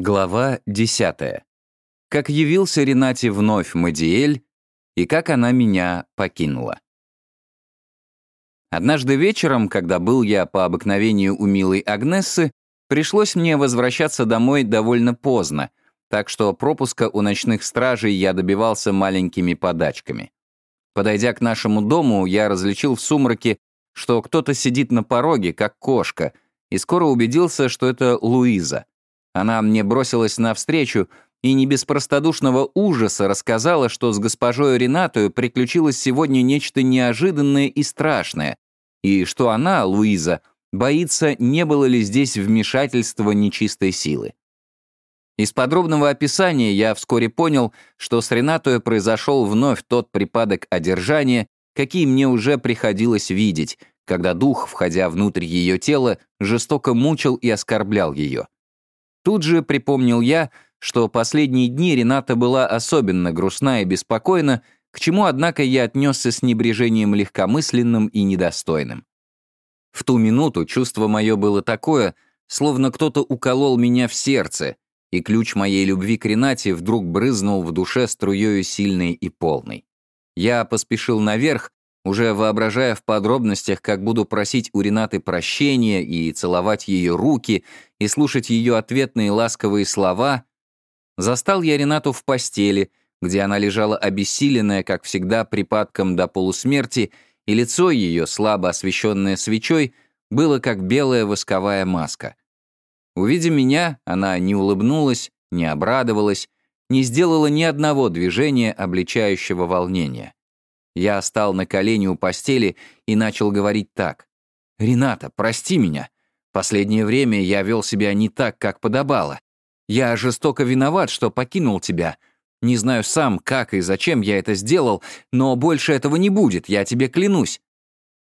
Глава 10. Как явился Ренате вновь Мадиэль и как она меня покинула. Однажды вечером, когда был я по обыкновению у милой Агнессы, пришлось мне возвращаться домой довольно поздно, так что пропуска у ночных стражей я добивался маленькими подачками. Подойдя к нашему дому, я различил в сумраке, что кто-то сидит на пороге, как кошка, и скоро убедился, что это Луиза — она мне бросилась навстречу и не без простодушного ужаса рассказала, что с госпожой Ренатою приключилось сегодня нечто неожиданное и страшное, и что она, Луиза, боится, не было ли здесь вмешательства нечистой силы. Из подробного описания я вскоре понял, что с Ренатой произошел вновь тот припадок одержания, какие мне уже приходилось видеть, когда дух, входя внутрь ее тела, жестоко мучил и оскорблял ее. Тут же припомнил я, что последние дни Рената была особенно грустна и беспокойна, к чему, однако, я отнесся с небрежением легкомысленным и недостойным. В ту минуту чувство мое было такое, словно кто-то уколол меня в сердце, и ключ моей любви к Ренате вдруг брызнул в душе струею сильной и полной. Я поспешил наверх, уже воображая в подробностях, как буду просить у Ренаты прощения и целовать ее руки, и слушать ее ответные ласковые слова, застал я Ренату в постели, где она лежала обессиленная, как всегда, припадком до полусмерти, и лицо ее, слабо освещенное свечой, было как белая восковая маска. Увидя меня, она не улыбнулась, не обрадовалась, не сделала ни одного движения, обличающего волнения. Я стал на колени у постели и начал говорить так. «Рената, прости меня. Последнее время я вел себя не так, как подобало. Я жестоко виноват, что покинул тебя. Не знаю сам, как и зачем я это сделал, но больше этого не будет, я тебе клянусь».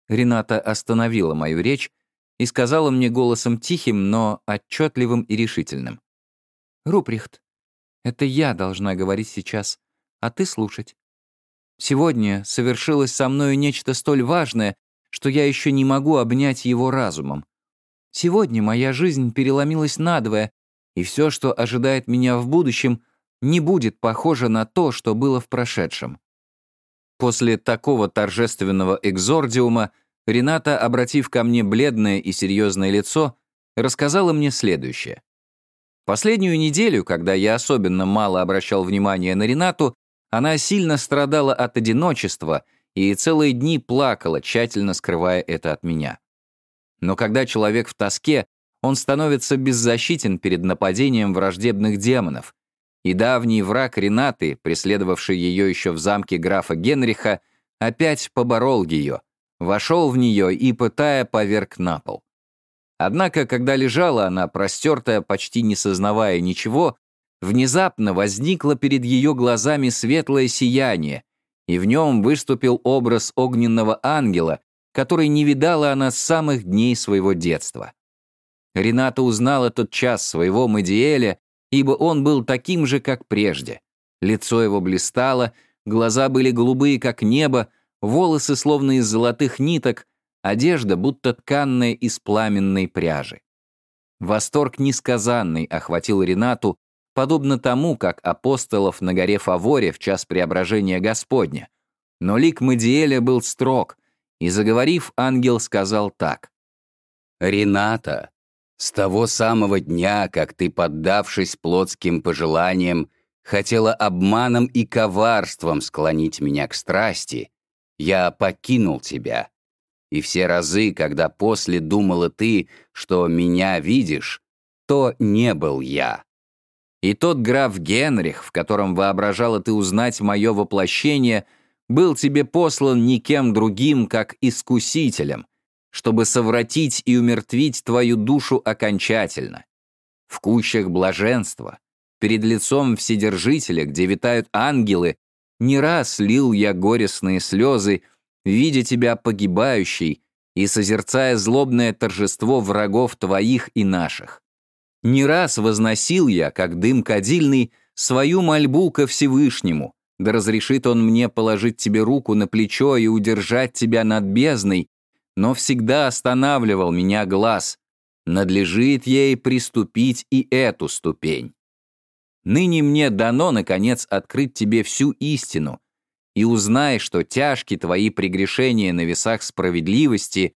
Рената остановила мою речь и сказала мне голосом тихим, но отчетливым и решительным. «Руприхт, это я должна говорить сейчас, а ты слушать. Сегодня совершилось со мною нечто столь важное, что я еще не могу обнять его разумом. Сегодня моя жизнь переломилась надвое, и все, что ожидает меня в будущем, не будет похоже на то, что было в прошедшем. После такого торжественного экзордиума Рената, обратив ко мне бледное и серьезное лицо, рассказала мне следующее. Последнюю неделю, когда я особенно мало обращал внимания на Ренату, она сильно страдала от одиночества и целые дни плакала, тщательно скрывая это от меня. Но когда человек в тоске, он становится беззащитен перед нападением враждебных демонов, и давний враг Ренаты, преследовавший ее еще в замке графа Генриха, опять поборол ее, вошел в нее и, пытая, поверг на пол. Однако, когда лежала она, простертая, почти не сознавая ничего, внезапно возникло перед ее глазами светлое сияние, и в нем выступил образ огненного ангела, который не видала она с самых дней своего детства. Рената узнала тот час своего Мадиэля, ибо он был таким же, как прежде. Лицо его блистало, глаза были голубые, как небо, волосы словно из золотых ниток, одежда будто тканная из пламенной пряжи. Восторг несказанный охватил Ренату, подобно тому, как апостолов на горе Фаворе в час преображения Господня. Но лик Мадиэля был строг, и, заговорив, ангел сказал так. «Рената, с того самого дня, как ты, поддавшись плотским пожеланиям, хотела обманом и коварством склонить меня к страсти, я покинул тебя. И все разы, когда после думала ты, что меня видишь, то не был я. И тот граф Генрих, в котором воображала ты узнать мое воплощение, был тебе послан никем другим, как искусителем, чтобы совратить и умертвить твою душу окончательно. В кущах блаженства, перед лицом Вседержителя, где витают ангелы, не раз лил я горестные слезы, видя тебя погибающей и созерцая злобное торжество врагов твоих и наших. Не раз возносил я, как дым кадильный, свою мольбу ко Всевышнему, да разрешит он мне положить тебе руку на плечо и удержать тебя над бездной, но всегда останавливал меня глаз. Надлежит ей приступить и эту ступень. ныне мне дано, наконец, открыть тебе всю истину, и узнай, что тяжки твои прегрешения на весах справедливости,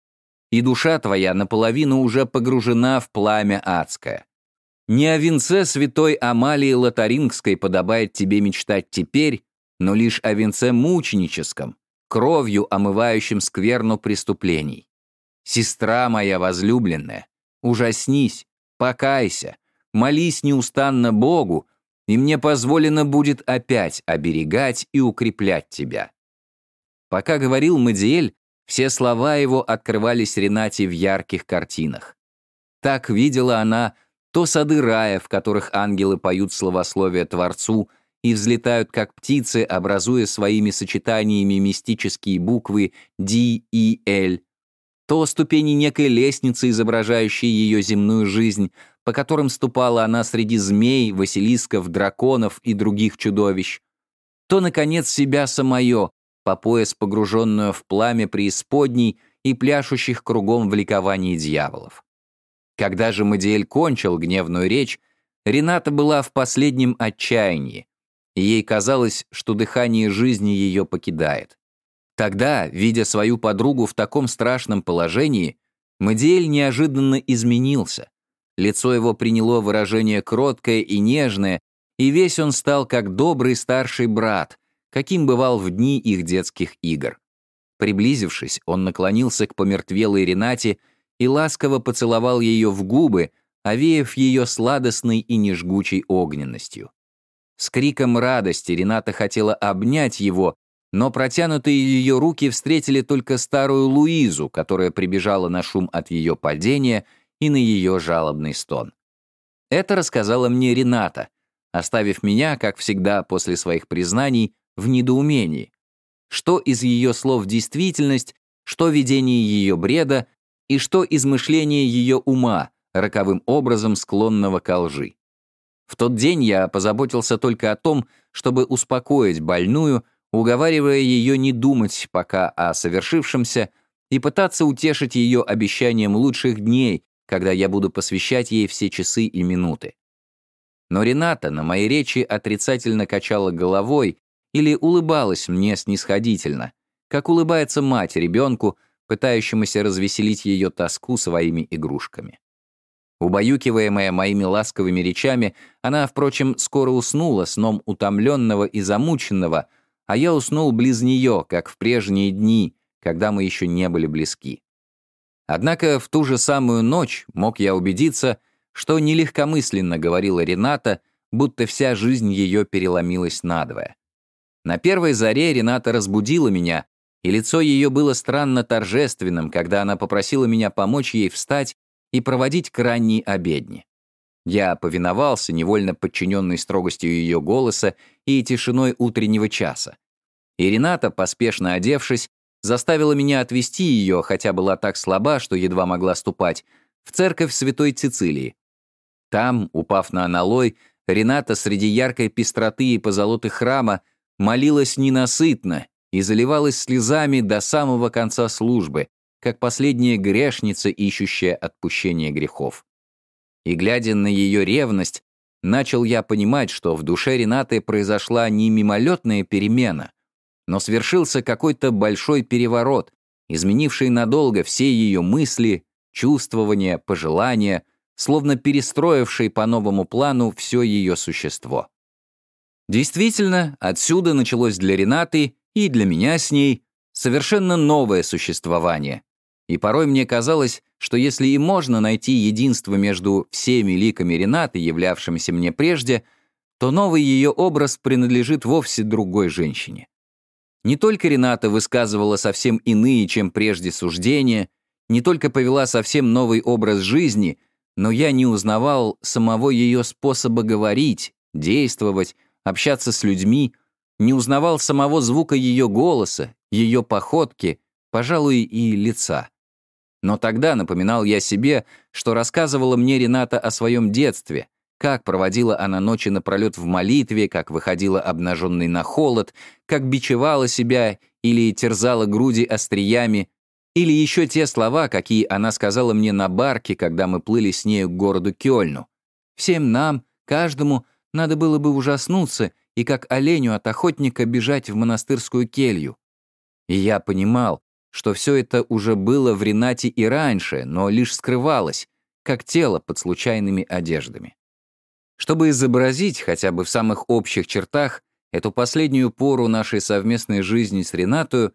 и душа твоя наполовину уже погружена в пламя адское. Не о венце святой Амалии Лотарингской подобает тебе мечтать теперь, но лишь о венце мученическом, кровью омывающем скверну преступлений. Сестра моя возлюбленная, ужаснись, покайся, молись неустанно Богу, и мне позволено будет опять оберегать и укреплять тебя». Пока говорил Мадиэль, все слова его открывались Ренате в ярких картинах. Так видела она то сады рая, в которых ангелы поют словословие Творцу и взлетают как птицы, образуя своими сочетаниями мистические буквы D и L, то ступени некой лестницы, изображающей ее земную жизнь, по которым ступала она среди змей, василисков, драконов и других чудовищ, то, наконец, себя самое, по пояс погруженную в пламя преисподней и пляшущих кругом в ликовании дьяволов. Когда же Мадиэль кончил гневную речь, Рената была в последнем отчаянии, и ей казалось, что дыхание жизни ее покидает. Тогда, видя свою подругу в таком страшном положении, Мадиэль неожиданно изменился. Лицо его приняло выражение кроткое и нежное, и весь он стал как добрый старший брат, каким бывал в дни их детских игр. Приблизившись, он наклонился к помертвелой Ренате и ласково поцеловал ее в губы, овеяв ее сладостной и нежгучей огненностью. С криком радости Рената хотела обнять его, но протянутые ее руки встретили только старую Луизу, которая прибежала на шум от ее падения и на ее жалобный стон. Это рассказала мне Рената, оставив меня, как всегда после своих признаний, в недоумении. Что из ее слов действительность, что видение ее бреда и что измышление ее ума, роковым образом склонного к лжи. В тот день я позаботился только о том, чтобы успокоить больную, уговаривая ее не думать пока о совершившемся и пытаться утешить ее обещанием лучших дней, когда я буду посвящать ей все часы и минуты. Но Рената на моей речи отрицательно качала головой или улыбалась мне снисходительно, как улыбается мать ребенку, пытающемуся развеселить ее тоску своими игрушками. Убаюкиваемая моими ласковыми речами, она, впрочем, скоро уснула сном утомленного и замученного, а я уснул близ нее, как в прежние дни, когда мы еще не были близки. Однако в ту же самую ночь мог я убедиться, что нелегкомысленно говорила Рената, будто вся жизнь ее переломилась надвое. На первой заре Рената разбудила меня, и лицо ее было странно торжественным, когда она попросила меня помочь ей встать и проводить к ранней обедне. Я повиновался, невольно подчиненный строгостью ее голоса и тишиной утреннего часа. И Рената, поспешно одевшись, заставила меня отвести ее, хотя была так слаба, что едва могла ступать, в церковь Святой Цицилии. Там, упав на аналой, Рената среди яркой пестроты и позолоты храма молилась ненасытно и заливалась слезами до самого конца службы, как последняя грешница, ищущая отпущение грехов. И глядя на ее ревность, начал я понимать, что в душе Ренаты произошла не мимолетная перемена, но свершился какой-то большой переворот, изменивший надолго все ее мысли, чувствования, пожелания, словно перестроивший по новому плану все ее существо. Действительно, отсюда началось для Ренаты и для меня с ней совершенно новое существование. И порой мне казалось, что если и можно найти единство между всеми ликами Ренаты, являвшимися мне прежде, то новый ее образ принадлежит вовсе другой женщине. Не только Рената высказывала совсем иные, чем прежде, суждения, не только повела совсем новый образ жизни, но я не узнавал самого ее способа говорить, действовать, общаться с людьми, не узнавал самого звука ее голоса, ее походки, пожалуй, и лица. Но тогда напоминал я себе, что рассказывала мне Рената о своем детстве, как проводила она ночи напролет в молитве, как выходила обнаженной на холод, как бичевала себя или терзала груди остриями, или еще те слова, какие она сказала мне на барке, когда мы плыли с нею к городу Кёльну. Всем нам, каждому, надо было бы ужаснуться и как оленю от охотника бежать в монастырскую келью. И я понимал, что все это уже было в Ренате и раньше, но лишь скрывалось, как тело под случайными одеждами. Чтобы изобразить хотя бы в самых общих чертах эту последнюю пору нашей совместной жизни с Ренатою,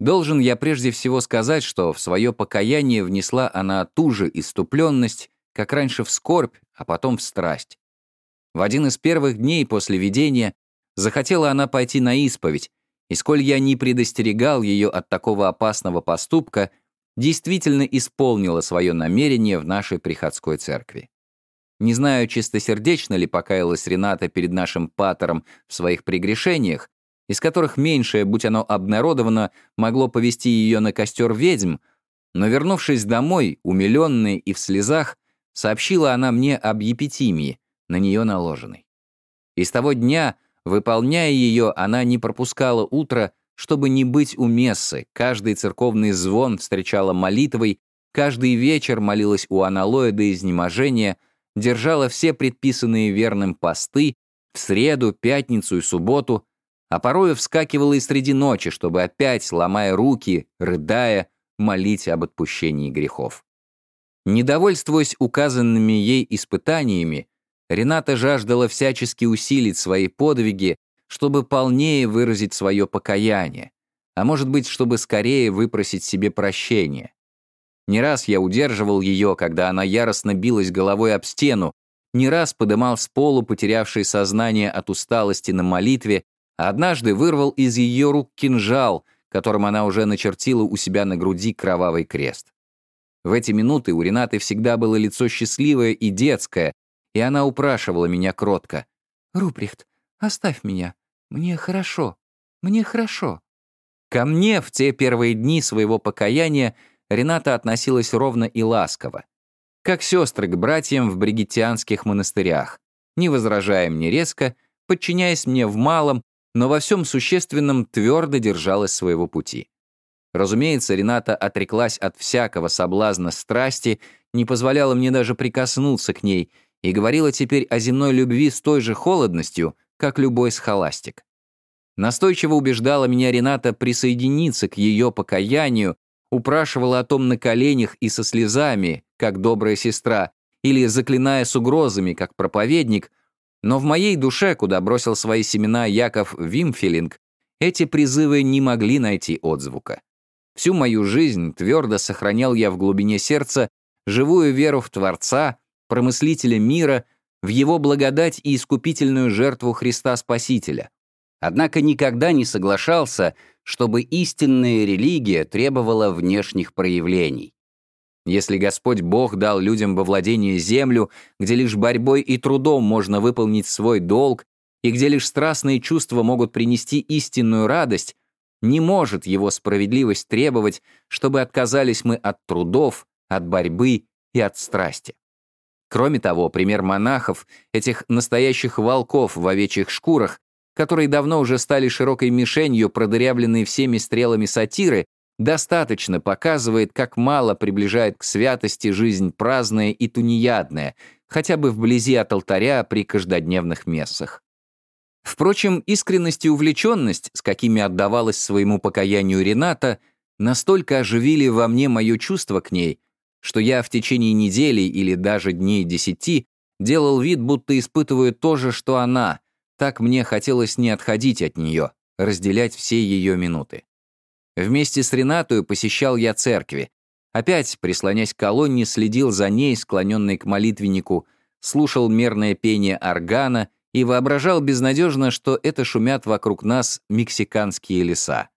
должен я прежде всего сказать, что в свое покаяние внесла она ту же иступленность, как раньше в скорбь, а потом в страсть. В один из первых дней после видения захотела она пойти на исповедь, и сколь я не предостерегал ее от такого опасного поступка, действительно исполнила свое намерение в нашей приходской церкви. Не знаю, чистосердечно ли покаялась Рената перед нашим патером в своих прегрешениях, из которых меньшее, будь оно обнародовано, могло повести ее на костер ведьм, но, вернувшись домой, умиленная и в слезах, сообщила она мне об епитимии, на нее наложенной. И с того дня, выполняя ее, она не пропускала утро, чтобы не быть у мессы, каждый церковный звон встречала молитвой, каждый вечер молилась у аналоя до изнеможения, держала все предписанные верным посты в среду, пятницу и субботу, а порою вскакивала и среди ночи, чтобы опять, ломая руки, рыдая, молить об отпущении грехов. Недовольствуясь указанными ей испытаниями, Рената жаждала всячески усилить свои подвиги, чтобы полнее выразить свое покаяние, а может быть, чтобы скорее выпросить себе прощение. Не раз я удерживал ее, когда она яростно билась головой об стену, не раз подымал с полу потерявший сознание от усталости на молитве, а однажды вырвал из ее рук кинжал, которым она уже начертила у себя на груди кровавый крест. В эти минуты у Ренаты всегда было лицо счастливое и детское, и она упрашивала меня кротко. «Руприхт, оставь меня. Мне хорошо. Мне хорошо». Ко мне в те первые дни своего покаяния Рената относилась ровно и ласково. Как сестры к братьям в бригитианских монастырях, не возражая мне резко, подчиняясь мне в малом, но во всем существенном твердо держалась своего пути. Разумеется, Рената отреклась от всякого соблазна страсти, не позволяла мне даже прикоснуться к ней и говорила теперь о земной любви с той же холодностью, как любой схоластик. Настойчиво убеждала меня Рената присоединиться к ее покаянию упрашивала о том на коленях и со слезами, как добрая сестра, или заклиная с угрозами, как проповедник, но в моей душе, куда бросил свои семена Яков Вимфелинг, эти призывы не могли найти отзвука. Всю мою жизнь твердо сохранял я в глубине сердца живую веру в Творца, промыслителя мира, в его благодать и искупительную жертву Христа Спасителя. Однако никогда не соглашался чтобы истинная религия требовала внешних проявлений. Если Господь Бог дал людям во владение землю, где лишь борьбой и трудом можно выполнить свой долг, и где лишь страстные чувства могут принести истинную радость, не может его справедливость требовать, чтобы отказались мы от трудов, от борьбы и от страсти. Кроме того, пример монахов, этих настоящих волков в овечьих шкурах, которые давно уже стали широкой мишенью, продырявленной всеми стрелами сатиры, достаточно показывает, как мало приближает к святости жизнь праздная и тунеядная, хотя бы вблизи от алтаря при каждодневных мессах. Впрочем, искренность и увлеченность, с какими отдавалась своему покаянию Рената, настолько оживили во мне мое чувство к ней, что я в течение недели или даже дней десяти делал вид, будто испытываю то же, что она, так мне хотелось не отходить от нее, разделять все ее минуты. Вместе с Ренатою посещал я церкви. Опять, прислонясь к колонне, следил за ней, склоненной к молитвеннику, слушал мерное пение органа и воображал безнадежно, что это шумят вокруг нас мексиканские леса.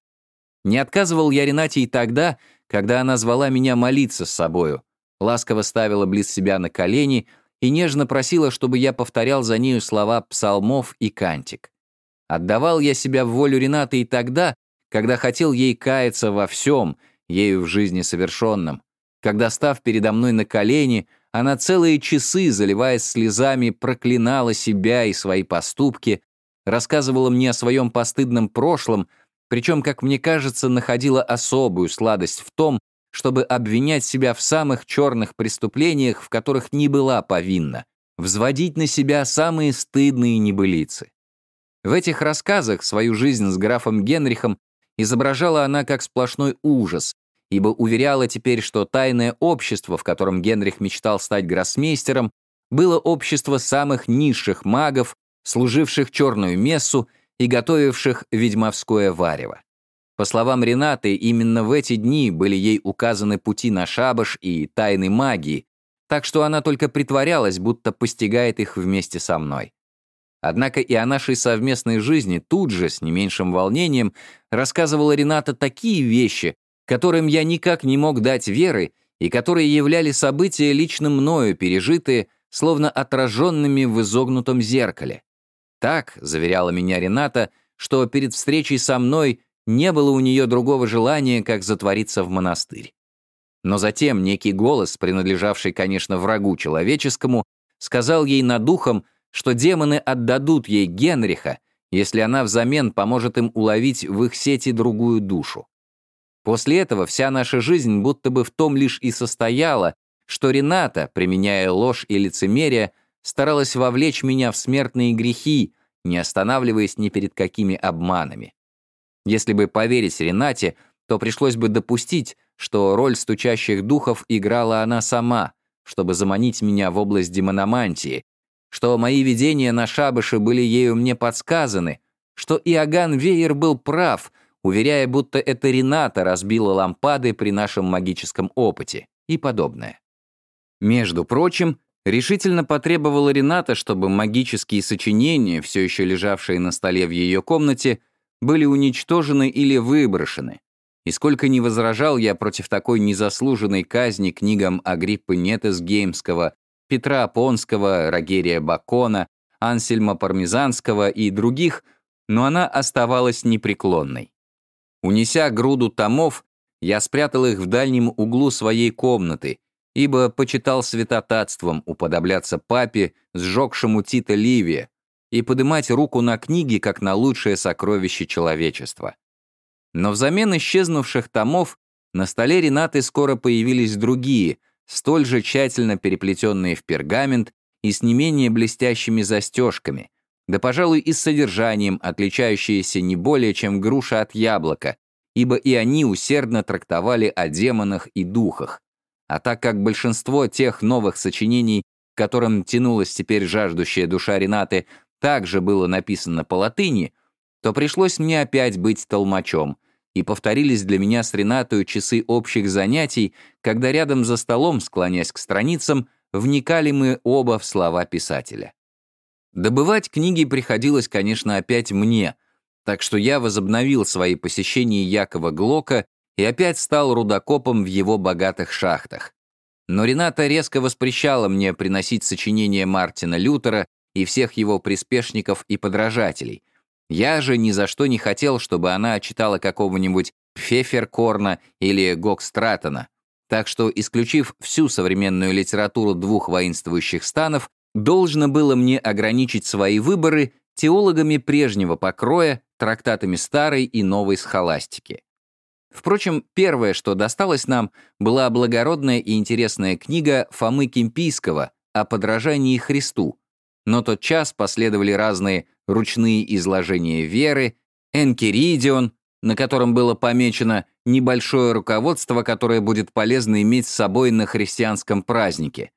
Не отказывал я Ренате и тогда, когда она звала меня молиться с собою, ласково ставила близ себя на колени, и нежно просила, чтобы я повторял за нею слова псалмов и кантик. Отдавал я себя в волю Ренаты и тогда, когда хотел ей каяться во всем, ею в жизни совершенном, когда, став передо мной на колени, она целые часы, заливаясь слезами, проклинала себя и свои поступки, рассказывала мне о своем постыдном прошлом, причем, как мне кажется, находила особую сладость в том, чтобы обвинять себя в самых черных преступлениях, в которых не была повинна, взводить на себя самые стыдные небылицы. В этих рассказах свою жизнь с графом Генрихом изображала она как сплошной ужас, ибо уверяла теперь, что тайное общество, в котором Генрих мечтал стать гроссмейстером, было общество самых низших магов, служивших черную мессу и готовивших ведьмовское варево. По словам Ренаты, именно в эти дни были ей указаны пути на шабаш и тайны магии, так что она только притворялась, будто постигает их вместе со мной. Однако и о нашей совместной жизни тут же, с не меньшим волнением, рассказывала Рената такие вещи, которым я никак не мог дать веры и которые являли события лично мною пережитые, словно отраженными в изогнутом зеркале. Так, заверяла меня Рената, что перед встречей со мной не было у нее другого желания, как затвориться в монастырь. Но затем некий голос, принадлежавший, конечно, врагу человеческому, сказал ей над духом, что демоны отдадут ей Генриха, если она взамен поможет им уловить в их сети другую душу. После этого вся наша жизнь будто бы в том лишь и состояла, что Рената, применяя ложь и лицемерие, старалась вовлечь меня в смертные грехи, не останавливаясь ни перед какими обманами. Если бы поверить Ренате, то пришлось бы допустить, что роль стучащих духов играла она сама, чтобы заманить меня в область демономантии, что мои видения на шабаше были ею мне подсказаны, что Иоганн Вейер был прав, уверяя, будто это Рената разбила лампады при нашем магическом опыте и подобное. Между прочим, решительно потребовала Рената, чтобы магические сочинения, все еще лежавшие на столе в ее комнате, были уничтожены или выброшены. И сколько ни возражал я против такой незаслуженной казни книгам Агриппы Нетесгеймского Петра Понского, Рогерия Бакона, Ансельма Пармезанского и других, но она оставалась непреклонной. Унеся груду томов, я спрятал их в дальнем углу своей комнаты, ибо почитал святотатством уподобляться папе, сжегшему Тита Ливия, и подымать руку на книги, как на лучшее сокровище человечества. Но взамен исчезнувших томов на столе Ренаты скоро появились другие, столь же тщательно переплетенные в пергамент и с не менее блестящими застежками, да, пожалуй, и с содержанием, отличающиеся не более, чем груша от яблока, ибо и они усердно трактовали о демонах и духах. А так как большинство тех новых сочинений, которым тянулась теперь жаждущая душа Ренаты, также было написано по латыни, то пришлось мне опять быть толмачом — и повторились для меня с Ренатой часы общих занятий, когда рядом за столом, склонясь к страницам, вникали мы оба в слова писателя. Добывать книги приходилось, конечно, опять мне, так что я возобновил свои посещения Якова Глока и опять стал рудокопом в его богатых шахтах. Но Рената резко воспрещала мне приносить сочинения Мартина Лютера и всех его приспешников и подражателей, я же ни за что не хотел, чтобы она читала какого-нибудь Пфеферкорна или Гокстратона. Так что, исключив всю современную литературу двух воинствующих станов, должно было мне ограничить свои выборы теологами прежнего покроя, трактатами старой и новой схоластики. Впрочем, первое, что досталось нам, была благородная и интересная книга Фомы Кимпийского о подражании Христу, но тот час последовали разные ручные изложения веры, энкеридион, на котором было помечено небольшое руководство, которое будет полезно иметь с собой на христианском празднике.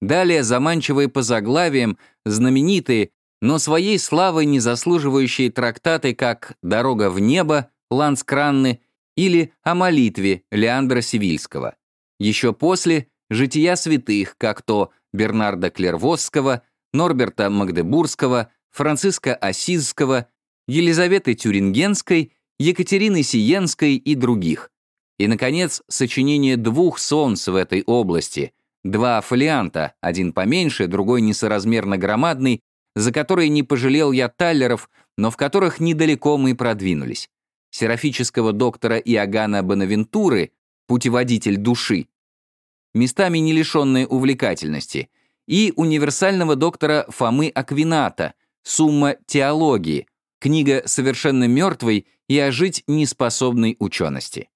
Далее заманчивые по заглавиям, знаменитые, но своей славы не заслуживающие трактаты, как «Дорога в небо» Ланскранны или «О молитве» Леандра Сивильского. Еще после «Жития святых», как то Бернарда Клервосского, Норберта Магдебургского, Франциска Осизского, Елизаветы Тюрингенской, Екатерины Сиенской и других. И, наконец, сочинение двух солнц в этой области, два фолианта, один поменьше, другой несоразмерно громадный, за которые не пожалел я таллеров, но в которых недалеко мы продвинулись. Серафического доктора Иоганна Бонавентуры, путеводитель души, местами не лишенные увлекательности, и универсального доктора Фомы Аквината, «Сумма теологии», книга совершенно мертвой и ожить неспособной учености.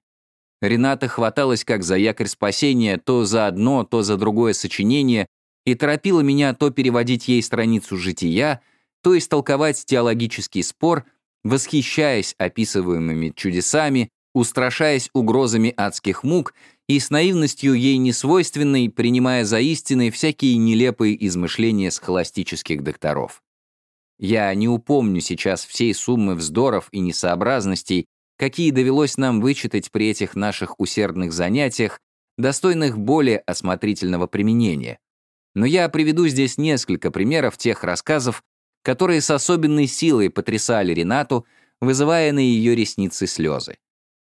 Рената хваталась как за якорь спасения то за одно, то за другое сочинение, и торопила меня то переводить ей страницу жития, то истолковать теологический спор, восхищаясь описываемыми чудесами, устрашаясь угрозами адских мук и с наивностью ей несвойственной, принимая за истины всякие нелепые измышления схоластических докторов. Я не упомню сейчас всей суммы вздоров и несообразностей, какие довелось нам вычитать при этих наших усердных занятиях, достойных более осмотрительного применения. Но я приведу здесь несколько примеров тех рассказов, которые с особенной силой потрясали Ренату, вызывая на ее ресницы слезы.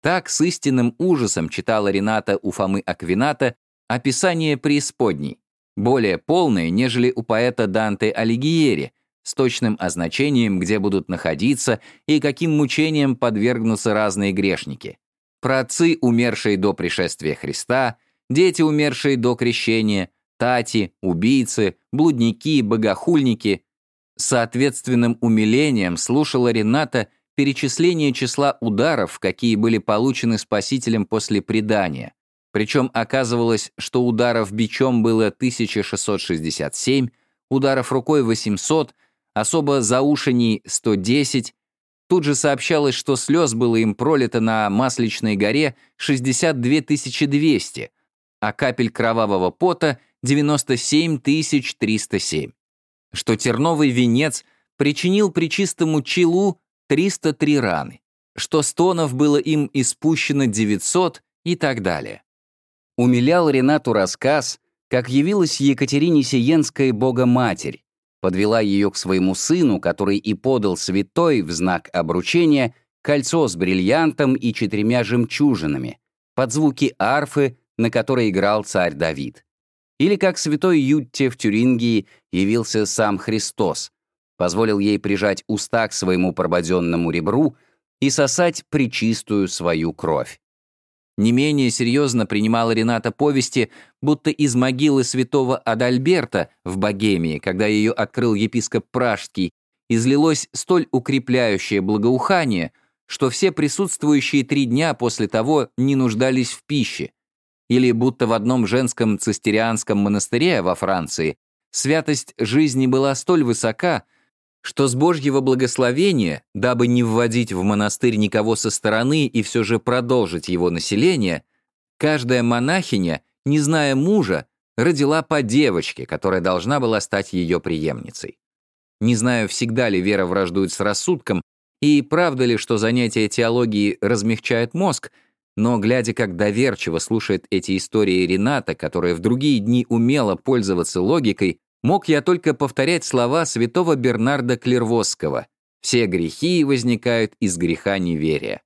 Так с истинным ужасом читала Рената у Фомы Аквината описание преисподней, более полное, нежели у поэта Данте Алигиери, с точным означением, где будут находиться и каким мучениям подвергнутся разные грешники. Про отцы, умершие до пришествия Христа, дети, умершие до крещения, тати, убийцы, блудники, богохульники. Соответственным умилением слушала Рената перечисление числа ударов, какие были получены спасителем после предания. Причем оказывалось, что ударов бичом было 1667, ударов рукой 800, особо заушений 110. Тут же сообщалось, что слез было им пролито на Масличной горе 62 200, а капель кровавого пота 97 307. Что терновый венец причинил причистому Чилу 303 раны, что стонов было им испущено 900 и так далее. Умилял Ренату рассказ, как явилась Екатерине Сиенская Бога-Матерь, подвела ее к своему сыну, который и подал святой в знак обручения кольцо с бриллиантом и четырьмя жемчужинами, под звуки арфы, на которой играл царь Давид. Или как святой Ютте в Тюрингии явился сам Христос, позволил ей прижать уста к своему прободенному ребру и сосать причистую свою кровь. Не менее серьезно принимала Рената повести, будто из могилы святого Адальберта в Богемии, когда ее открыл епископ Пражский, излилось столь укрепляющее благоухание, что все присутствующие три дня после того не нуждались в пище. Или будто в одном женском цистерианском монастыре во Франции святость жизни была столь высока, что с Божьего благословения, дабы не вводить в монастырь никого со стороны и все же продолжить его население, каждая монахиня, не зная мужа, родила по девочке, которая должна была стать ее преемницей. Не знаю, всегда ли вера враждует с рассудком, и правда ли, что занятие теологией размягчает мозг, но, глядя, как доверчиво слушает эти истории Рената, которая в другие дни умела пользоваться логикой, мог я только повторять слова святого Бернарда Клервосского «Все грехи возникают из греха неверия».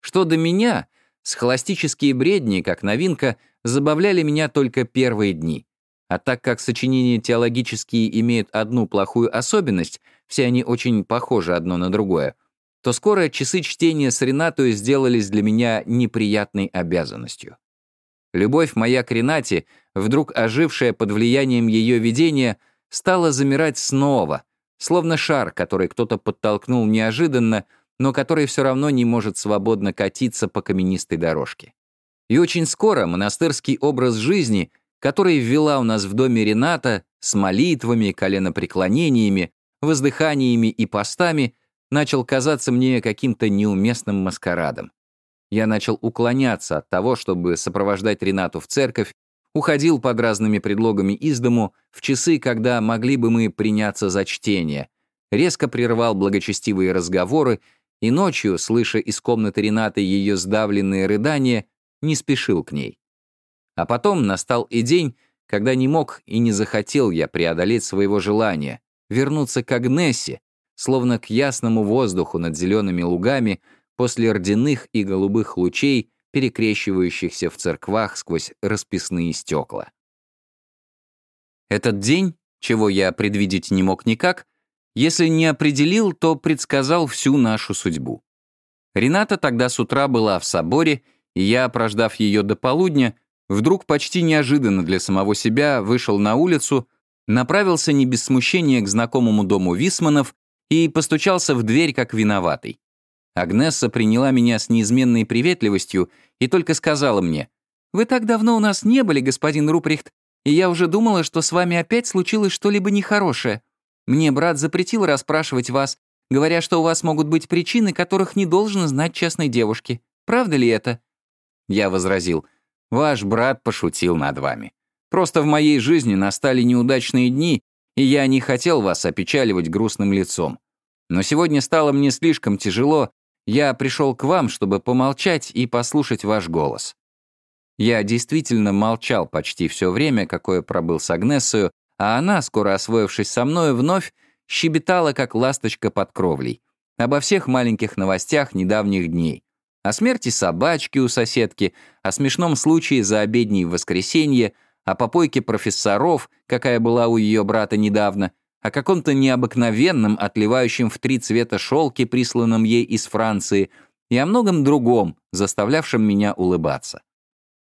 Что до меня, схоластические бредни, как новинка, забавляли меня только первые дни. А так как сочинения теологические имеют одну плохую особенность, все они очень похожи одно на другое, то скоро часы чтения с Ренатой сделались для меня неприятной обязанностью. Любовь моя к Ренате, вдруг ожившая под влиянием ее видения, стала замирать снова, словно шар, который кто-то подтолкнул неожиданно, но который все равно не может свободно катиться по каменистой дорожке. И очень скоро монастырский образ жизни, который ввела у нас в доме Рената с молитвами, коленопреклонениями, воздыханиями и постами, начал казаться мне каким-то неуместным маскарадом. Я начал уклоняться от того, чтобы сопровождать Ренату в церковь, уходил под разными предлогами из дому в часы, когда могли бы мы приняться за чтение, резко прервал благочестивые разговоры и ночью, слыша из комнаты Ренаты ее сдавленные рыдания, не спешил к ней. А потом настал и день, когда не мог и не захотел я преодолеть своего желания, вернуться к Агнессе, словно к ясному воздуху над зелеными лугами, после орденных и голубых лучей, перекрещивающихся в церквах сквозь расписные стекла. Этот день, чего я предвидеть не мог никак, если не определил, то предсказал всю нашу судьбу. Рената тогда с утра была в соборе, и я, прождав ее до полудня, вдруг почти неожиданно для самого себя вышел на улицу, направился не без смущения к знакомому дому Висманов и постучался в дверь как виноватый. Агнесса приняла меня с неизменной приветливостью и только сказала мне, «Вы так давно у нас не были, господин Руприхт, и я уже думала, что с вами опять случилось что-либо нехорошее. Мне брат запретил расспрашивать вас, говоря, что у вас могут быть причины, которых не должен знать честной девушке. Правда ли это?» Я возразил, «Ваш брат пошутил над вами. Просто в моей жизни настали неудачные дни, и я не хотел вас опечаливать грустным лицом. Но сегодня стало мне слишком тяжело, я пришел к вам, чтобы помолчать и послушать ваш голос». Я действительно молчал почти все время, какое пробыл с Агнесою, а она, скоро освоившись со мной, вновь щебетала, как ласточка под кровлей, обо всех маленьких новостях недавних дней. О смерти собачки у соседки, о смешном случае за обедней в воскресенье, о попойке профессоров, какая была у ее брата недавно, о каком-то необыкновенном, отливающем в три цвета шелке, присланном ей из Франции, и о многом другом, заставлявшем меня улыбаться.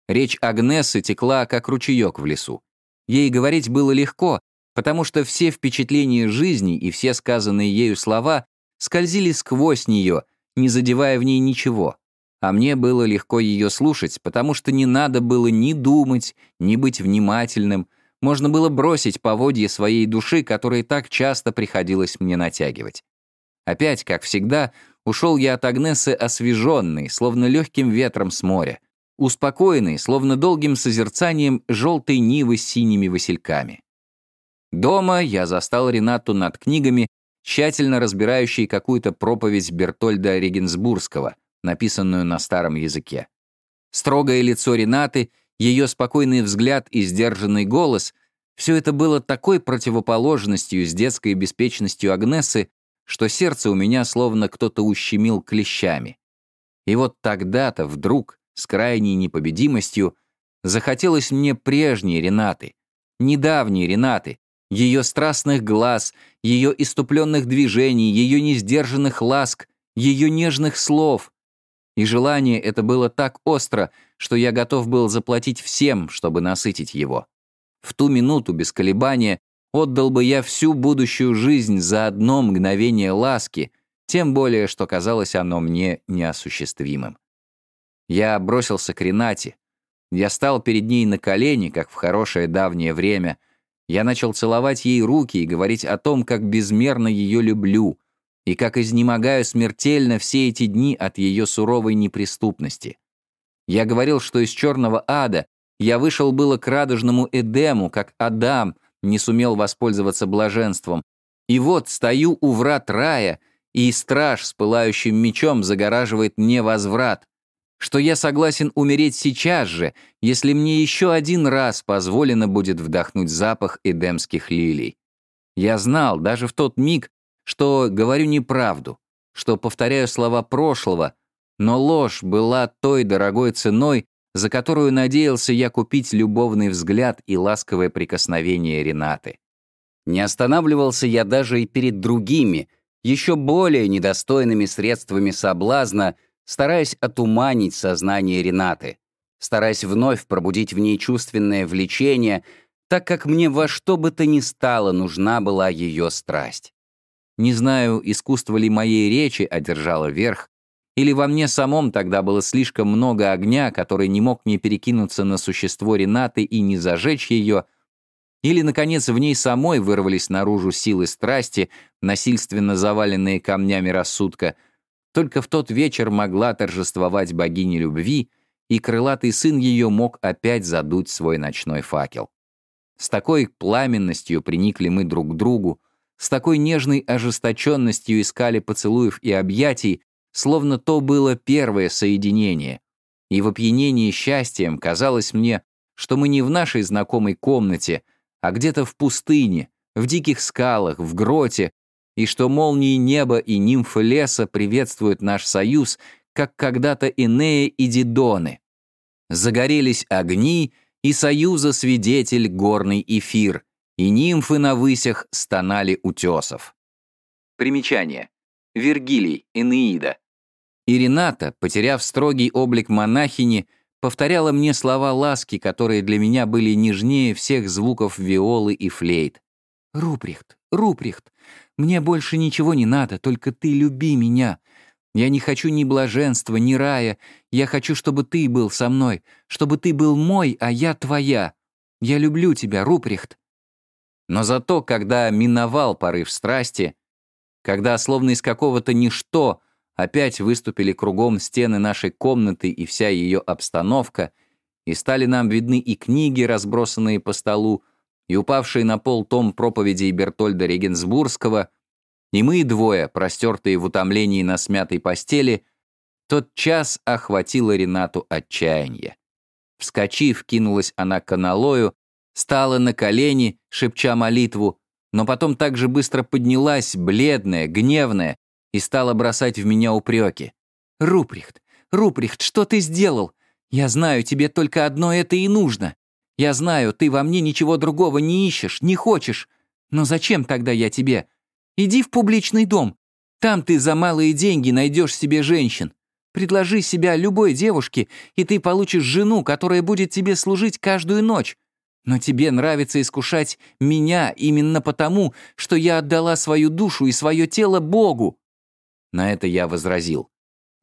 Речь Агнесы текла, как ручеек в лесу. Ей говорить было легко, потому что все впечатления жизни и все сказанные ею слова скользили сквозь нее, не задевая в ней ничего. А мне было легко ее слушать, потому что не надо было ни думать, ни быть внимательным, можно было бросить поводье своей души, которые так часто приходилось мне натягивать. Опять, как всегда, ушел я от Агнесы освеженный, словно легким ветром с моря, успокоенный, словно долгим созерцанием желтой нивы с синими васильками. Дома я застал Ренату над книгами, тщательно разбирающей какую-то проповедь Бертольда Регенсбургского, написанную на старом языке. Строгое лицо Ренаты — ее спокойный взгляд и сдержанный голос — все это было такой противоположностью с детской беспечностью Агнесы, что сердце у меня словно кто-то ущемил клещами. И вот тогда-то вдруг, с крайней непобедимостью, захотелось мне прежней Ренаты, недавней Ренаты, ее страстных глаз, ее иступленных движений, ее несдержанных ласк, ее нежных слов, и желание это было так остро, что я готов был заплатить всем, чтобы насытить его. В ту минуту, без колебания, отдал бы я всю будущую жизнь за одно мгновение ласки, тем более, что казалось оно мне неосуществимым. Я бросился к Ренате. Я стал перед ней на колени, как в хорошее давнее время. Я начал целовать ей руки и говорить о том, как безмерно ее люблю, и как изнемогаю смертельно все эти дни от ее суровой неприступности. Я говорил, что из черного ада я вышел было к радужному Эдему, как Адам не сумел воспользоваться блаженством. И вот стою у врат рая, и страж с пылающим мечом загораживает мне возврат, что я согласен умереть сейчас же, если мне еще один раз позволено будет вдохнуть запах эдемских лилий. Я знал, даже в тот миг, что говорю неправду, что повторяю слова прошлого, но ложь была той дорогой ценой, за которую надеялся я купить любовный взгляд и ласковое прикосновение Ренаты. Не останавливался я даже и перед другими, еще более недостойными средствами соблазна, стараясь отуманить сознание Ренаты, стараясь вновь пробудить в ней чувственное влечение, так как мне во что бы то ни стало нужна была ее страсть. Не знаю, искусство ли моей речи одержало верх, или во мне самом тогда было слишком много огня, который не мог не перекинуться на существо Ренаты и не зажечь ее, или, наконец, в ней самой вырвались наружу силы страсти, насильственно заваленные камнями рассудка. Только в тот вечер могла торжествовать богиня любви, и крылатый сын ее мог опять задуть свой ночной факел. С такой пламенностью приникли мы друг к другу, с такой нежной ожесточенностью искали поцелуев и объятий, словно то было первое соединение. И в опьянении счастьем казалось мне, что мы не в нашей знакомой комнате, а где-то в пустыне, в диких скалах, в гроте, и что молнии неба и нимфы леса приветствуют наш союз, как когда-то Инея и Дидоны. Загорелись огни, и союза свидетель горный эфир, и нимфы на высях стонали утесов. Примечание. Вергилий, Энеида. И Рената, потеряв строгий облик монахини, повторяла мне слова ласки, которые для меня были нежнее всех звуков виолы и флейт. «Руприхт, Руприхт, мне больше ничего не надо, только ты люби меня. Я не хочу ни блаженства, ни рая. Я хочу, чтобы ты был со мной, чтобы ты был мой, а я твоя. Я люблю тебя, Руприхт». Но зато, когда миновал порыв страсти, когда, словно из какого-то ничто, опять выступили кругом стены нашей комнаты и вся ее обстановка, и стали нам видны и книги, разбросанные по столу, и упавший на пол том проповедей Бертольда Регенсбургского, и мы двое, простертые в утомлении на смятой постели, тот час охватило Ренату отчаяние. Вскочив, кинулась она к аналою, стала на колени, шепча молитву, но потом так же быстро поднялась, бледная, гневная, и стала бросать в меня упреки. «Руприхт, Руприхт, что ты сделал? Я знаю, тебе только одно это и нужно. Я знаю, ты во мне ничего другого не ищешь, не хочешь. Но зачем тогда я тебе? Иди в публичный дом. Там ты за малые деньги найдешь себе женщин. Предложи себя любой девушке, и ты получишь жену, которая будет тебе служить каждую ночь. Но тебе нравится искушать меня именно потому, что я отдала свою душу и свое тело Богу». На это я возразил.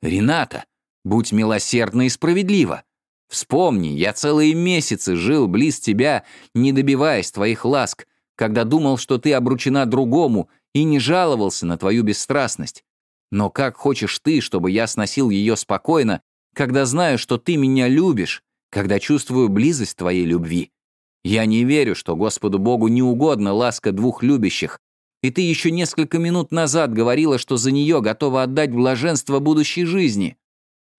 «Рената, будь милосердна и справедлива. Вспомни, я целые месяцы жил близ тебя, не добиваясь твоих ласк, когда думал, что ты обручена другому, и не жаловался на твою бесстрастность. Но как хочешь ты, чтобы я сносил ее спокойно, когда знаю, что ты меня любишь, когда чувствую близость твоей любви? Я не верю, что Господу Богу не угодна ласка двух любящих, и ты еще несколько минут назад говорила, что за нее готова отдать блаженство будущей жизни.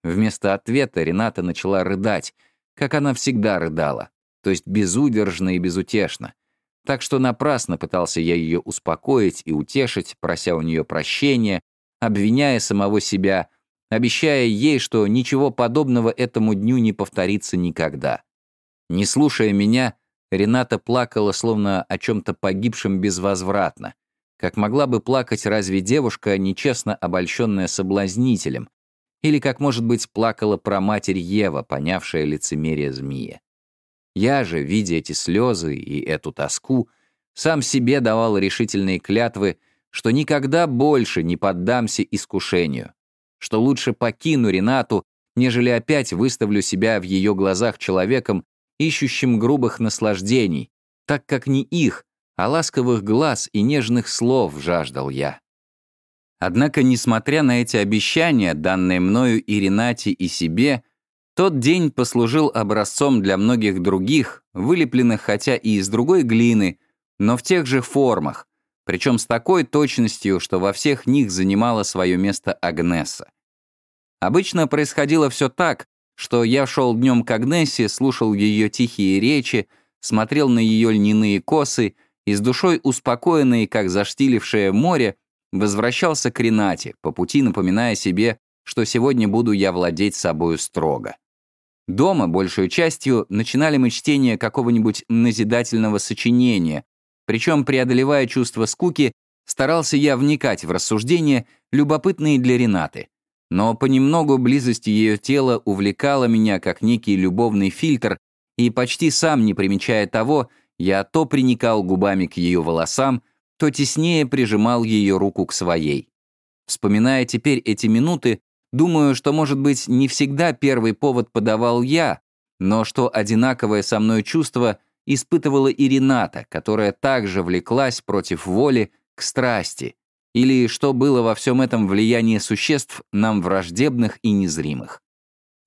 Вместо ответа Рената начала рыдать, как она всегда рыдала, то есть безудержно и безутешно. Так что напрасно пытался я ее успокоить и утешить, прося у нее прощения, обвиняя самого себя, обещая ей, что ничего подобного этому дню не повторится никогда. Не слушая меня, Рената плакала, словно о чем-то погибшем безвозвратно, как могла бы плакать разве девушка, нечестно обольщенная соблазнителем, или, как, может быть, плакала про матерь Ева, понявшая лицемерие змея. Я же, видя эти слезы и эту тоску, сам себе давал решительные клятвы, что никогда больше не поддамся искушению, что лучше покину Ренату, нежели опять выставлю себя в ее глазах человеком, ищущим грубых наслаждений, так как не их, а ласковых глаз и нежных слов жаждал я. Однако, несмотря на эти обещания, данные мною и Ренате, и себе, тот день послужил образцом для многих других, вылепленных хотя и из другой глины, но в тех же формах, причем с такой точностью, что во всех них занимала свое место Агнеса. Обычно происходило все так, что я шел днем к Агнессе, слушал ее тихие речи, смотрел на ее льняные косы и с душой успокоенной, как заштилившее море, Возвращался к Ренате, по пути напоминая себе, что сегодня буду я владеть собою строго. Дома, большую частью, начинали мы чтение какого-нибудь назидательного сочинения, причем, преодолевая чувство скуки, старался я вникать в рассуждения, любопытные для Ренаты. Но понемногу близость ее тела увлекала меня как некий любовный фильтр, и почти сам не примечая того, я то приникал губами к ее волосам, то теснее прижимал ее руку к своей. Вспоминая теперь эти минуты, думаю, что, может быть, не всегда первый повод подавал я, но что одинаковое со мной чувство испытывала и Рената, которая также влеклась против воли к страсти, или что было во всем этом влияние существ нам враждебных и незримых.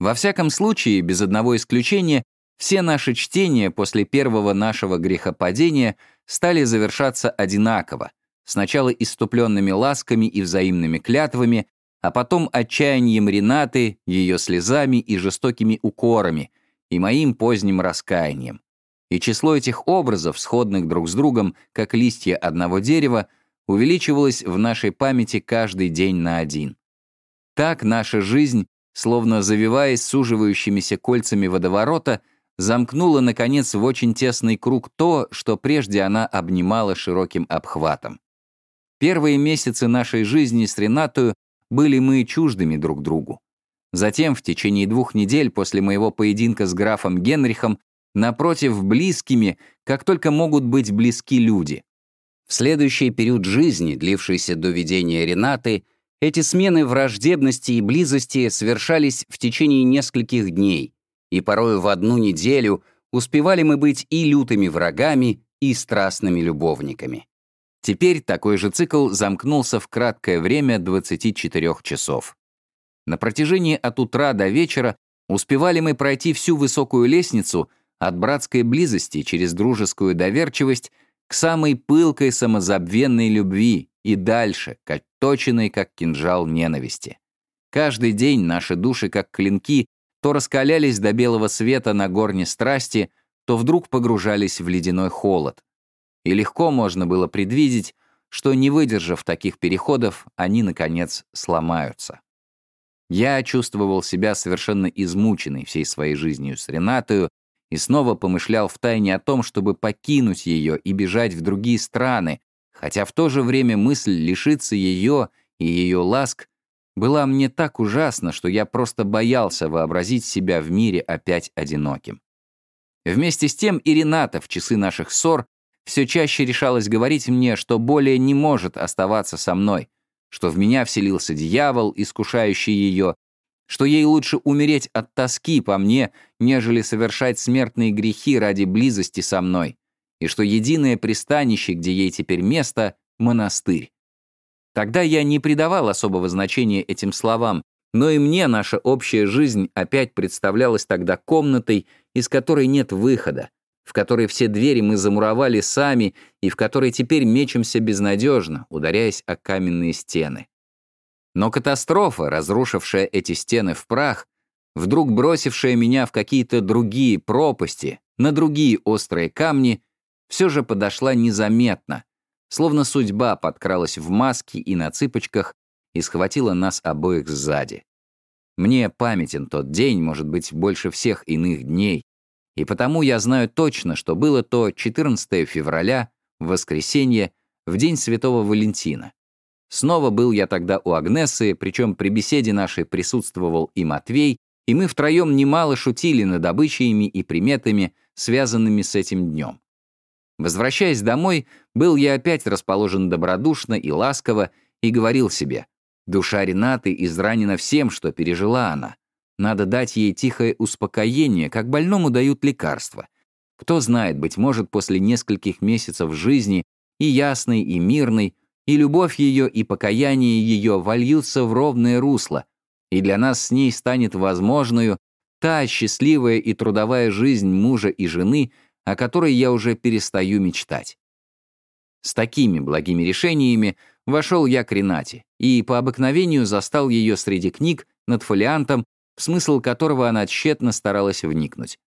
Во всяком случае, без одного исключения, все наши чтения после первого нашего грехопадения стали завершаться одинаково, сначала иступленными ласками и взаимными клятвами, а потом отчаянием Ренаты, ее слезами и жестокими укорами, и моим поздним раскаянием. И число этих образов, сходных друг с другом, как листья одного дерева, увеличивалось в нашей памяти каждый день на один. Так наша жизнь, словно завиваясь суживающимися кольцами водоворота, замкнула, наконец, в очень тесный круг то, что прежде она обнимала широким обхватом. Первые месяцы нашей жизни с Ренатою были мы чуждыми друг другу. Затем, в течение двух недель после моего поединка с графом Генрихом, напротив, близкими, как только могут быть близки люди. В следующий период жизни, длившийся до видения Ренаты, эти смены враждебности и близости совершались в течение нескольких дней, и порою в одну неделю успевали мы быть и лютыми врагами, и страстными любовниками. Теперь такой же цикл замкнулся в краткое время 24 часов. На протяжении от утра до вечера успевали мы пройти всю высокую лестницу от братской близости через дружескую доверчивость к самой пылкой самозабвенной любви и дальше, к отточенной, как кинжал ненависти. Каждый день наши души, как клинки, то раскалялись до белого света на горне страсти, то вдруг погружались в ледяной холод. И легко можно было предвидеть, что, не выдержав таких переходов, они, наконец, сломаются. Я чувствовал себя совершенно измученной всей своей жизнью с Ренатою и снова помышлял втайне о том, чтобы покинуть ее и бежать в другие страны, хотя в то же время мысль лишиться ее и ее ласк была мне так ужасна, что я просто боялся вообразить себя в мире опять одиноким. Вместе с тем и Рената в часы наших ссор все чаще решалась говорить мне, что более не может оставаться со мной, что в меня вселился дьявол, искушающий ее, что ей лучше умереть от тоски по мне, нежели совершать смертные грехи ради близости со мной, и что единое пристанище, где ей теперь место — монастырь. Тогда я не придавал особого значения этим словам, но и мне наша общая жизнь опять представлялась тогда комнатой, из которой нет выхода, в которой все двери мы замуровали сами и в которой теперь мечемся безнадежно, ударяясь о каменные стены. Но катастрофа, разрушившая эти стены в прах, вдруг бросившая меня в какие-то другие пропасти, на другие острые камни, все же подошла незаметно, словно судьба подкралась в маске и на цыпочках и схватила нас обоих сзади. Мне памятен тот день, может быть, больше всех иных дней, и потому я знаю точно, что было то 14 февраля, в воскресенье, в день Святого Валентина. Снова был я тогда у Агнесы, причем при беседе нашей присутствовал и Матвей, и мы втроем немало шутили над обычаями и приметами, связанными с этим днем. Возвращаясь домой, был я опять расположен добродушно и ласково и говорил себе, душа Ренаты изранена всем, что пережила она. Надо дать ей тихое успокоение, как больному дают лекарства. Кто знает, быть может, после нескольких месяцев жизни, и ясной, и мирной, и любовь ее, и покаяние ее вольются в ровное русло, и для нас с ней станет возможную та счастливая и трудовая жизнь мужа и жены, о которой я уже перестаю мечтать. С такими благими решениями вошел я к Ренате и по обыкновению застал ее среди книг над фолиантом, в смысл которого она тщетно старалась вникнуть.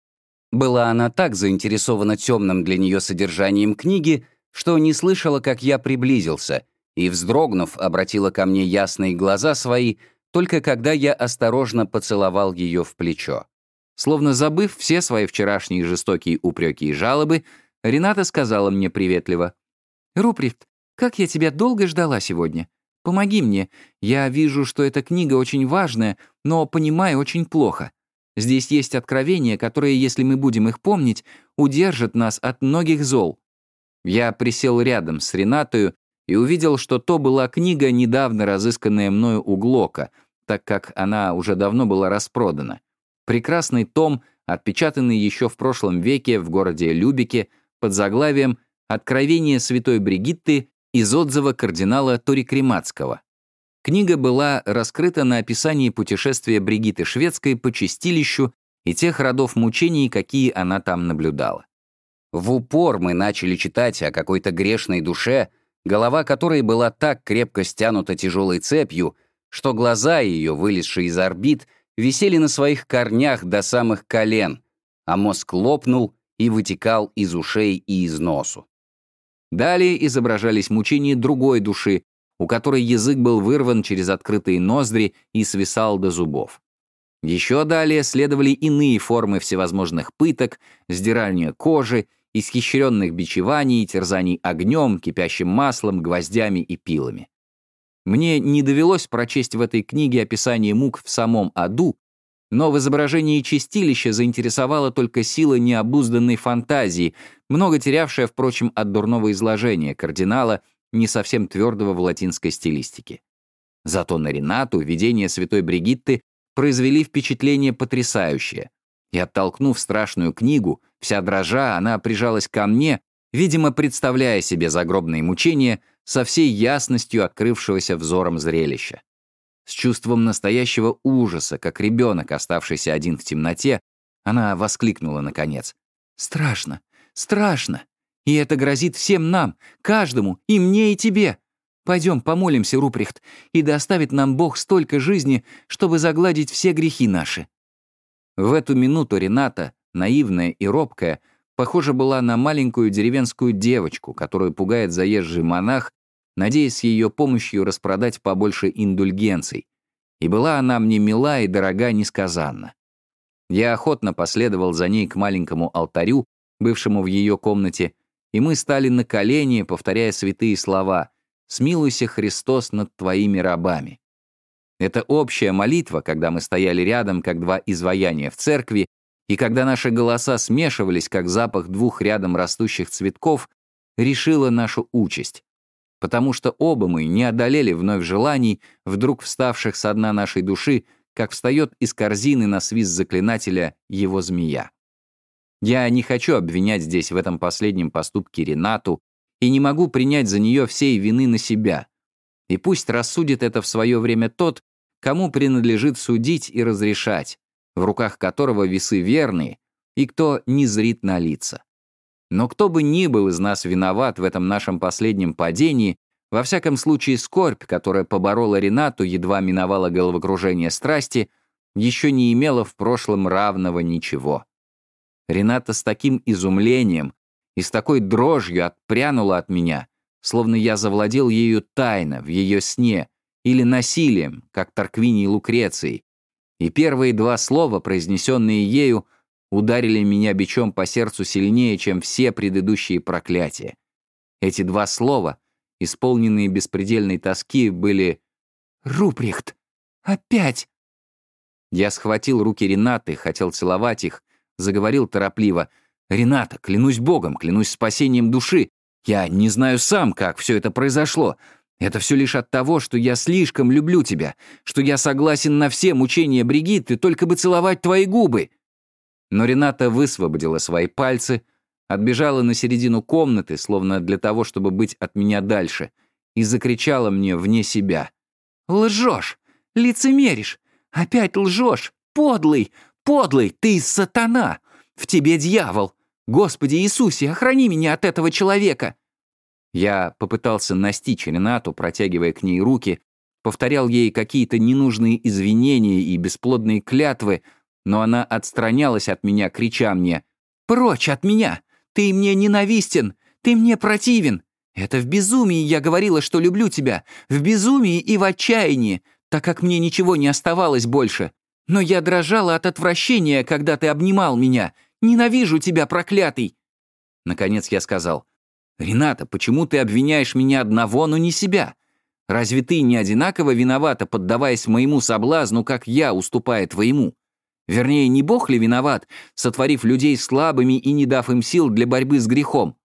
Была она так заинтересована темным для нее содержанием книги, что не слышала, как я приблизился, и, вздрогнув, обратила ко мне ясные глаза свои, только когда я осторожно поцеловал ее в плечо. Словно забыв все свои вчерашние жестокие упреки и жалобы, Рената сказала мне приветливо. «Руприхт, как я тебя долго ждала сегодня. Помоги мне. Я вижу, что эта книга очень важная, но понимаю очень плохо. Здесь есть откровения, которые, если мы будем их помнить, удержат нас от многих зол. Я присел рядом с Ренатою и увидел, что то была книга, недавно разысканная мною у Глока, так как она уже давно была распродана. Прекрасный том, отпечатанный еще в прошлом веке в городе Любике под заглавием «Откровение святой Бригитты из отзыва кардинала Тори Кремацкого. Книга была раскрыта на описании путешествия Бригитты Шведской по чистилищу и тех родов мучений, какие она там наблюдала. В упор мы начали читать о какой-то грешной душе, голова которой была так крепко стянута тяжелой цепью, что глаза ее, вылезшие из орбит, висели на своих корнях до самых колен, а мозг лопнул и вытекал из ушей и из носу. Далее изображались мучения другой души, у которой язык был вырван через открытые ноздри и свисал до зубов. Еще далее следовали иные формы всевозможных пыток, сдирания кожи, исхищренных бичеваний, терзаний огнем, кипящим маслом, гвоздями и пилами. Мне не довелось прочесть в этой книге описание мук в самом аду, но в изображении чистилища заинтересовала только сила необузданной фантазии, много терявшая, впрочем, от дурного изложения кардинала, не совсем твердого в латинской стилистике. Зато на Ренату видения святой Бригитты произвели впечатление потрясающее, и, оттолкнув страшную книгу, Вся дрожа, она прижалась ко мне, видимо, представляя себе загробные мучения со всей ясностью открывшегося взором зрелища. С чувством настоящего ужаса, как ребенок, оставшийся один в темноте, она воскликнула наконец. «Страшно, страшно! И это грозит всем нам, каждому, и мне, и тебе! Пойдем помолимся, Руприхт, и доставит нам Бог столько жизни, чтобы загладить все грехи наши». В эту минуту Рената, наивная и робкая, похожа была на маленькую деревенскую девочку, которую пугает заезжий монах, надеясь ее помощью распродать побольше индульгенций. И была она мне мила и дорога несказанно. Я охотно последовал за ней к маленькому алтарю, бывшему в ее комнате, и мы стали на колени, повторяя святые слова «Смилуйся, Христос, над твоими рабами». Это общая молитва, когда мы стояли рядом, как два изваяния в церкви, и когда наши голоса смешивались, как запах двух рядом растущих цветков, решила нашу участь. Потому что оба мы не одолели вновь желаний, вдруг вставших со дна нашей души, как встает из корзины на свист заклинателя его змея. Я не хочу обвинять здесь в этом последнем поступке Ренату и не могу принять за нее всей вины на себя. И пусть рассудит это в свое время тот, кому принадлежит судить и разрешать, в руках которого весы верные, и кто не зрит на лица. Но кто бы ни был из нас виноват в этом нашем последнем падении, во всяком случае скорбь, которая поборола Ренату, едва миновала головокружение страсти, еще не имела в прошлом равного ничего. Рената с таким изумлением и с такой дрожью отпрянула от меня, словно я завладел ею тайно, в ее сне, или насилием, как Тарквини Лукрецией. И первые два слова, произнесенные ею, ударили меня бичом по сердцу сильнее, чем все предыдущие проклятия. Эти два слова, исполненные беспредельной тоски, были «Руприхт! Опять!» Я схватил руки Ренаты, хотел целовать их, заговорил торопливо. «Рената, клянусь Богом, клянусь спасением души. Я не знаю сам, как все это произошло. Это все лишь от того, что я слишком люблю тебя, что я согласен на все мучения Бригитты, только бы целовать твои губы». Но Рената высвободила свои пальцы, отбежала на середину комнаты, словно для того, чтобы быть от меня дальше, и закричала мне вне себя. «Лжешь! Лицемеришь! Опять лжешь! Подлый! Подлый! Ты сатана! В тебе дьявол! Господи Иисусе, охрани меня от этого человека!» Я попытался настичь Ренату, протягивая к ней руки, повторял ей какие-то ненужные извинения и бесплодные клятвы, но она отстранялась от меня, крича мне «Прочь от меня! Ты мне ненавистен! Ты мне противен! Это в безумии я говорила, что люблю тебя, в безумии и в отчаянии, так как мне ничего не оставалось больше. Но я дрожала от отвращения, когда ты обнимал меня. Ненавижу тебя, проклятый!» Наконец я сказал, «Рената, почему ты обвиняешь меня одного, но не себя? Разве ты не одинаково виновата, поддаваясь моему соблазну, как я, уступая твоему? Вернее, не Бог ли виноват, сотворив людей слабыми и не дав им сил для борьбы с грехом?»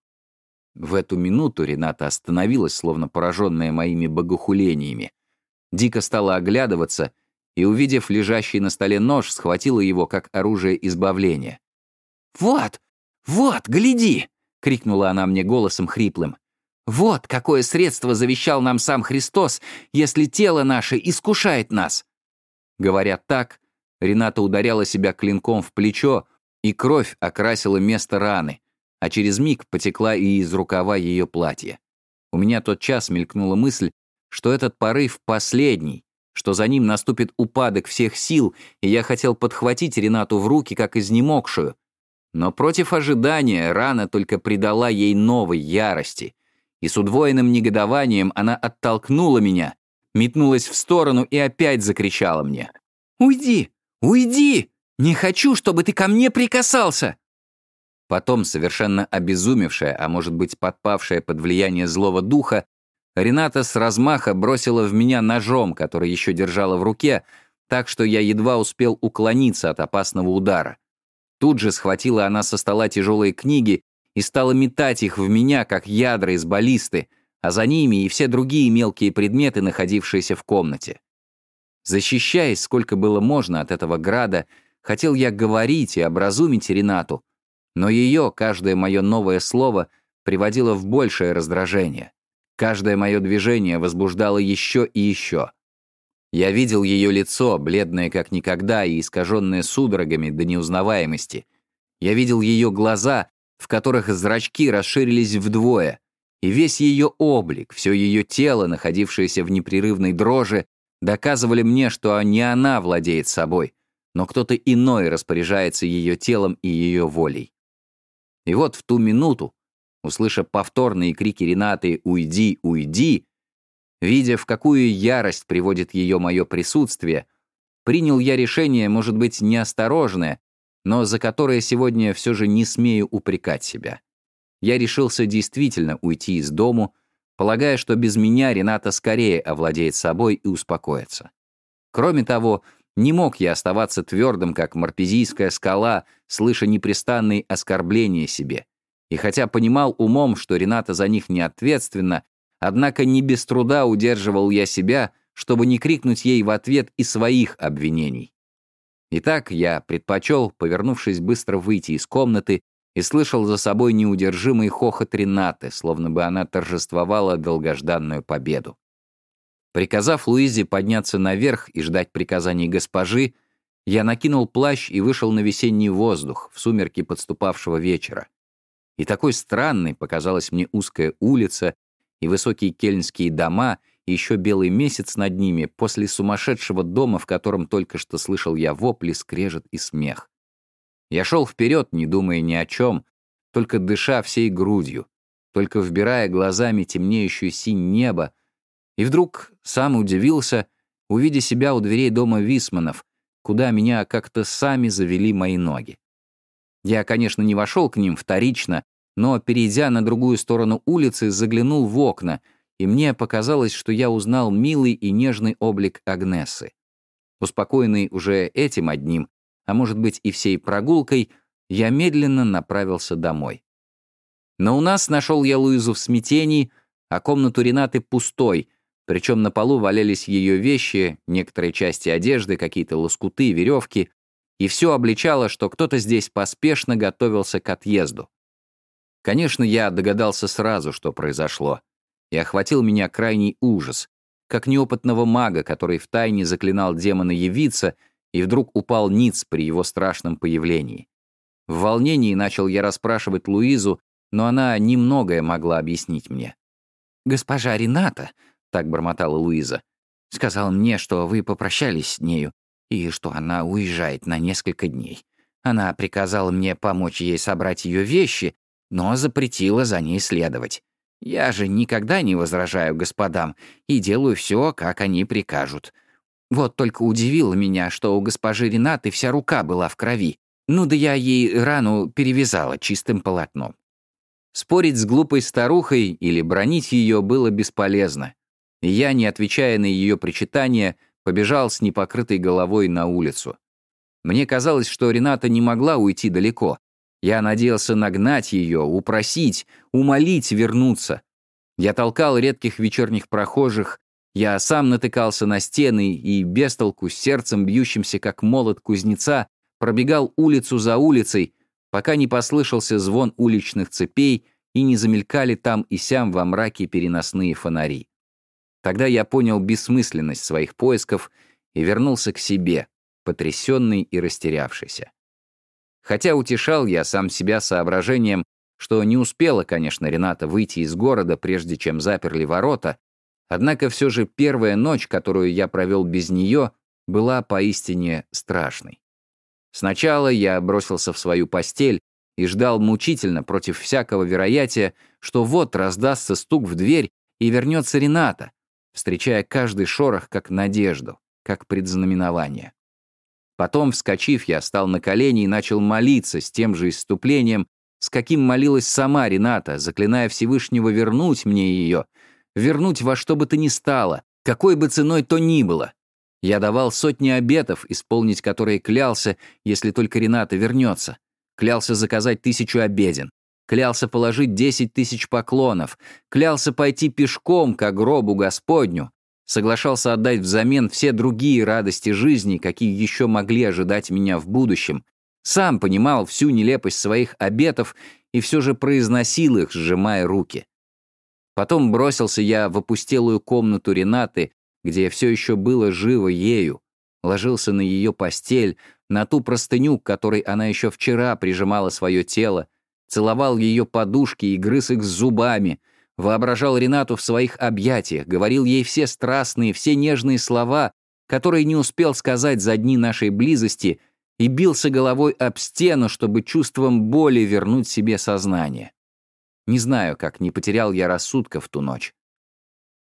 В эту минуту Рената остановилась, словно пораженная моими богохулениями. Дико стала оглядываться и, увидев лежащий на столе нож, схватила его как оружие избавления. «Вот! Вот, гляди!» — крикнула она мне голосом хриплым. «Вот какое средство завещал нам сам Христос, если тело наше искушает нас!» Говоря так, Рената ударяла себя клинком в плечо, и кровь окрасила место раны, а через миг потекла и из рукава ее платья. У меня тот час мелькнула мысль, что этот порыв последний, что за ним наступит упадок всех сил, и я хотел подхватить Ренату в руки, как изнемогшую. Но против ожидания рана только придала ей новой ярости, и с удвоенным негодованием она оттолкнула меня, метнулась в сторону и опять закричала мне. «Уйди! Уйди! Не хочу, чтобы ты ко мне прикасался!» Потом, совершенно обезумевшая, а может быть подпавшая под влияние злого духа, Рената с размаха бросила в меня ножом, который еще держала в руке, так что я едва успел уклониться от опасного удара. Тут же схватила она со стола тяжелые книги и стала метать их в меня, как ядра из баллисты, а за ними и все другие мелкие предметы, находившиеся в комнате. Защищаясь, сколько было можно от этого града, хотел я говорить и образумить Ренату, Но ее, каждое мое новое слово, приводило в большее раздражение. Каждое мое движение возбуждало еще и еще. Я видел ее лицо, бледное как никогда и искаженное судорогами до неузнаваемости. Я видел ее глаза, в которых зрачки расширились вдвое, и весь ее облик, все ее тело, находившееся в непрерывной дрожи, доказывали мне, что не она владеет собой, но кто-то иной распоряжается ее телом и ее волей. И вот в ту минуту, услышав повторные крики Ренаты «Уйди, уйди!», видя, в какую ярость приводит ее мое присутствие, принял я решение, может быть, неосторожное, но за которое сегодня все же не смею упрекать себя. Я решился действительно уйти из дому, полагая, что без меня Рената скорее овладеет собой и успокоится. Кроме того, не мог я оставаться твердым, как марпезийская скала, слыша непрестанные оскорбления себе. И хотя понимал умом, что Рената за них не ответственна, однако не без труда удерживал я себя, чтобы не крикнуть ей в ответ и своих обвинений. Итак, я предпочел, повернувшись быстро выйти из комнаты, и слышал за собой неудержимый хохот Ренаты, словно бы она торжествовала долгожданную победу. Приказав Луизе подняться наверх и ждать приказаний госпожи, я накинул плащ и вышел на весенний воздух в сумерки подступавшего вечера. И такой странной показалась мне узкая улица и высокие кельнские дома, и еще белый месяц над ними, после сумасшедшего дома, в котором только что слышал я вопли, скрежет и смех. Я шел вперед, не думая ни о чем, только дыша всей грудью, только вбирая глазами темнеющую синь небо, и вдруг сам удивился, увидя себя у дверей дома Висманов, куда меня как-то сами завели мои ноги. Я, конечно, не вошел к ним вторично, но, перейдя на другую сторону улицы, заглянул в окна, и мне показалось, что я узнал милый и нежный облик Агнесы. Успокоенный уже этим одним, а может быть и всей прогулкой, я медленно направился домой. Но у нас нашел я Луизу в смятении, а комнату Ренаты пустой, причем на полу валялись ее вещи, некоторые части одежды, какие-то лоскуты, веревки, и все обличало, что кто-то здесь поспешно готовился к отъезду. Конечно, я догадался сразу, что произошло, и охватил меня крайний ужас, как неопытного мага, который втайне заклинал демона явиться, и вдруг упал ниц при его страшном появлении. В волнении начал я расспрашивать Луизу, но она немногое могла объяснить мне. «Госпожа Рената», так бормотала Луиза. «Сказал мне, что вы попрощались с нею, и что она уезжает на несколько дней. Она приказала мне помочь ей собрать ее вещи, но запретила за ней следовать. Я же никогда не возражаю господам и делаю все, как они прикажут. Вот только удивило меня, что у госпожи Ренаты вся рука была в крови. Ну да я ей рану перевязала чистым полотном. Спорить с глупой старухой или бронить ее было бесполезно я, не отвечая на ее причитания, побежал с непокрытой головой на улицу. Мне казалось, что Рената не могла уйти далеко. Я надеялся нагнать ее, упросить, умолить вернуться. Я толкал редких вечерних прохожих, я сам натыкался на стены и, без толку, с сердцем бьющимся, как молот кузнеца, пробегал улицу за улицей, пока не послышался звон уличных цепей и не замелькали там и сям во мраке переносные фонари. Тогда я понял бессмысленность своих поисков и вернулся к себе, потрясенный и растерявшийся. Хотя утешал я сам себя соображением, что не успела, конечно, Рената выйти из города, прежде чем заперли ворота, однако все же первая ночь, которую я провел без нее, была поистине страшной. Сначала я бросился в свою постель и ждал мучительно против всякого вероятия, что вот раздастся стук в дверь и вернется Рената, встречая каждый шорох как надежду, как предзнаменование. Потом, вскочив, я стал на колени и начал молиться с тем же иступлением, с каким молилась сама Рената, заклиная Всевышнего вернуть мне ее, вернуть во что бы то ни стало, какой бы ценой то ни было. Я давал сотни обетов, исполнить которые клялся, если только Рената вернется. Клялся заказать тысячу обеден, клялся положить десять тысяч поклонов, клялся пойти пешком к гробу Господню, соглашался отдать взамен все другие радости жизни, какие еще могли ожидать меня в будущем, Сам понимал всю нелепость своих обетов и все же произносил их, сжимая руки. Потом бросился я в опустелую комнату Ренаты, где все еще было живо ею, ложился на ее постель, на ту простыню, к которой она еще вчера прижимала свое тело, целовал ее подушки и грыз их зубами, воображал Ренату в своих объятиях, говорил ей все страстные, все нежные слова, которые не успел сказать за дни нашей близости, и бился головой об стену, чтобы чувством боли вернуть себе сознание. Не знаю, как не потерял я рассудка в ту ночь.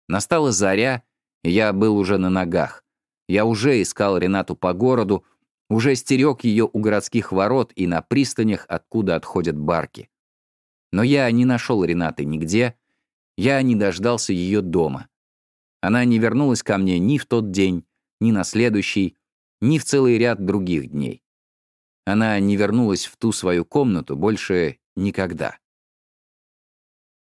Настала заря, и я был уже на ногах. Я уже искал Ренату по городу, уже стерег ее у городских ворот и на пристанях, откуда отходят барки. Но я не нашел Ренаты нигде, я не дождался ее дома. Она не вернулась ко мне ни в тот день, ни на следующий, ни в целый ряд других дней. Она не вернулась в ту свою комнату больше никогда.